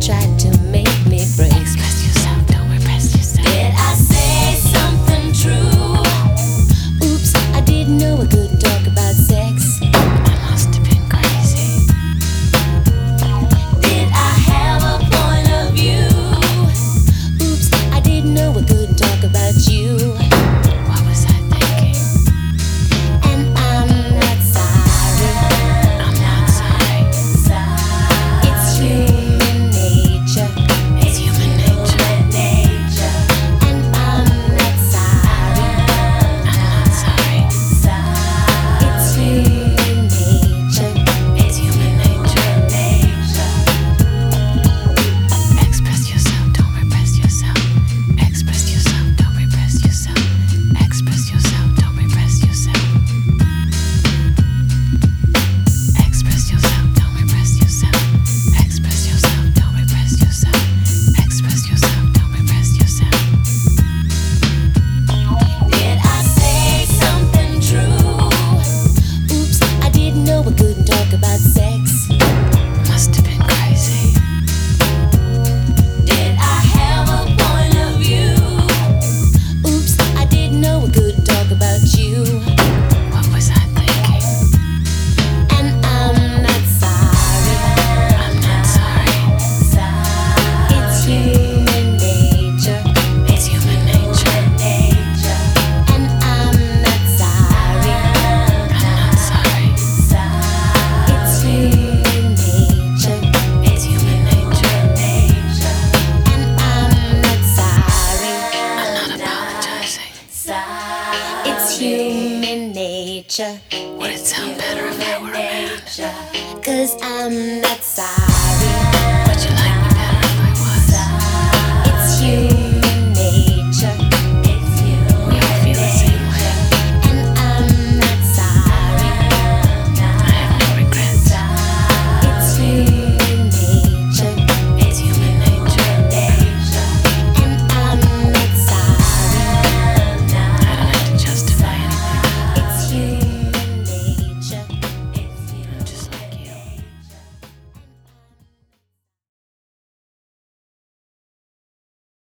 try human nature. Would it sound better if I were a man? Cause I'm outside.